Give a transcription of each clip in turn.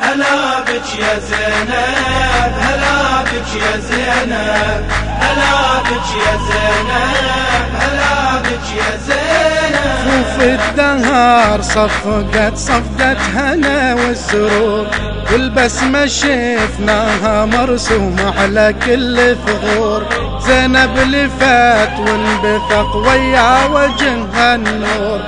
هلا بك يا زينب هلا بك يا زينب هلا شوف الدهر صفقت صفقت هنا والسرور والبسمة شفناها مرسومة على كل ثغور زينب لفات وانبثق ويا وجهها النور.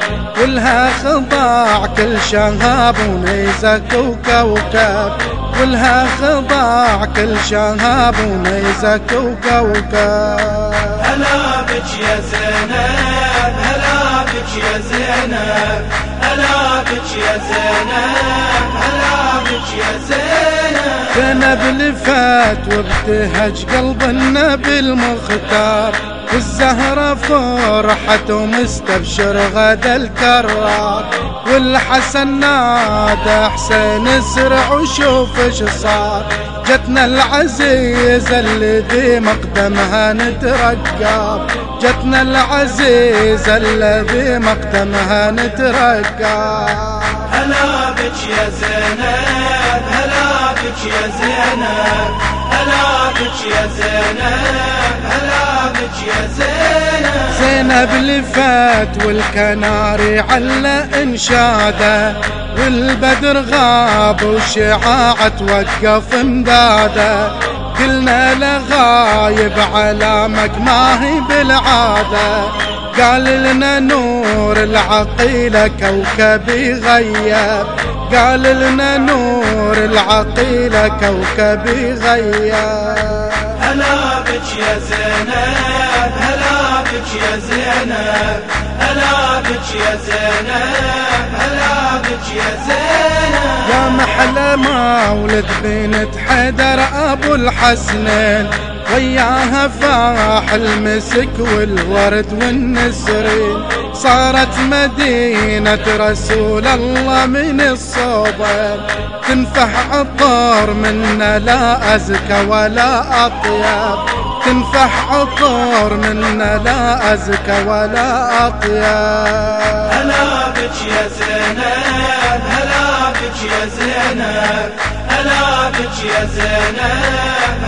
ولها خضاع كل شهاب ونيزك وكوكب ولها خضاع كل شهاب ونيزك وكوكب هلا بك يا زينب. بك يا زينب هلا بك يا زينب هلا بك يا زينب. زينب لفات وابتهج قلب النبي المختار والزهرة فرحت ومستبشر غدا الكرار والحسن نادى حسين اسرع وشوف إيش صار. جتنا العزيزة اللي مقدمها نترقب جتنا العزيزة اللي مقدمها نترقب هلا بك يا زينب هلا بك يا زينب هلا بك يا زينب هلا بك يا زينب. زينب لفات والكناري على إنشاده والبدر غاب وشعاع توقف مداده قلنا لغايب علامك ما هي بالعادة. قال لنا نور العقيلة كوكبي غيب. قال لنا نور العقيلة كوكبي غيب. هلا بك يا زينب هلا بك يا زينب هلا بك يا زينب هلا بك يا زينب. يا محلى مولد بنت حيدر أبو الحسنين. وياها فاح المسك والورد والنسرين صارت مدينة رسول الله من الصوبة تنفح عطر منا لا أزكى ولا أطيب. تنفح عطر منا لا أزكى ولا أطيب. هلا بك يا زينب هلا بك يا زينب هلا بك يا زينب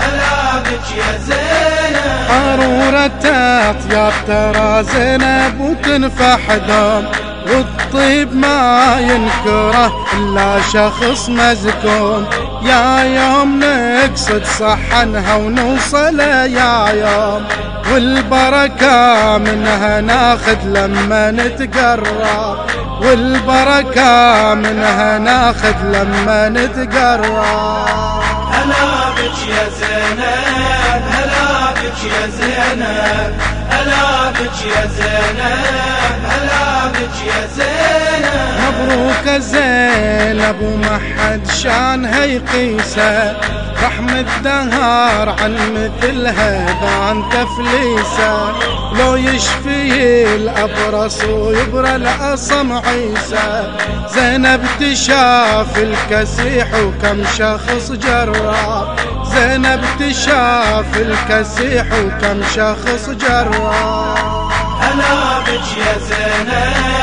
هلا يا زينب؟ قارورة أطياب ترى زينب وتنفح دوم والطيب ما ينكره إلا شخص مزكوم. يا يوم نقصد صحنها ونوصل يا يوم والبركة منها ناخذ لما نتقرب. والبركة منها ناخذ لما نتقرب. هلا بك يا زينب هلا بك يا زينب هلا بك يا زينب هلا بك يا زينب. مبروك زينب وما حد شانها يقيسه رحم الدهر عن مثلها بان تفليسة. لو يشفي الأبرص ويبرى الأصم عيسى. زينب تشاف الكسيح وكم شخص جراب زينب تشاف الكسيح وكم شخص جراب هلا بك يا زينب.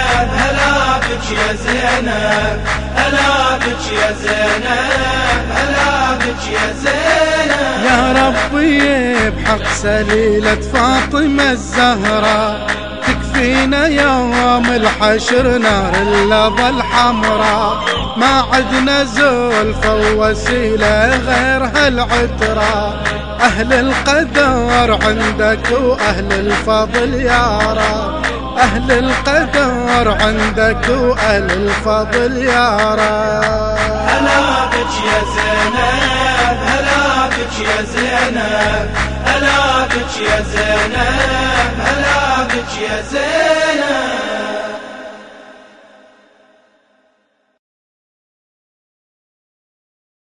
بك يا زينب هلا بك يا زينب هلا بك يا زينب. يا ربي بحق سليلة فاطمة الزهراء تكفينا يوم الحشر نار اللظى الحمراء ما عدنا زلفة ووسيلة غير هالعترة أهل القدر عندك وأهل الفضل يا رب أهل القدر عندك وأهل الفضل يا رب. هلا بك يا زينب هلا بك يا زينب هلا بك يا زينب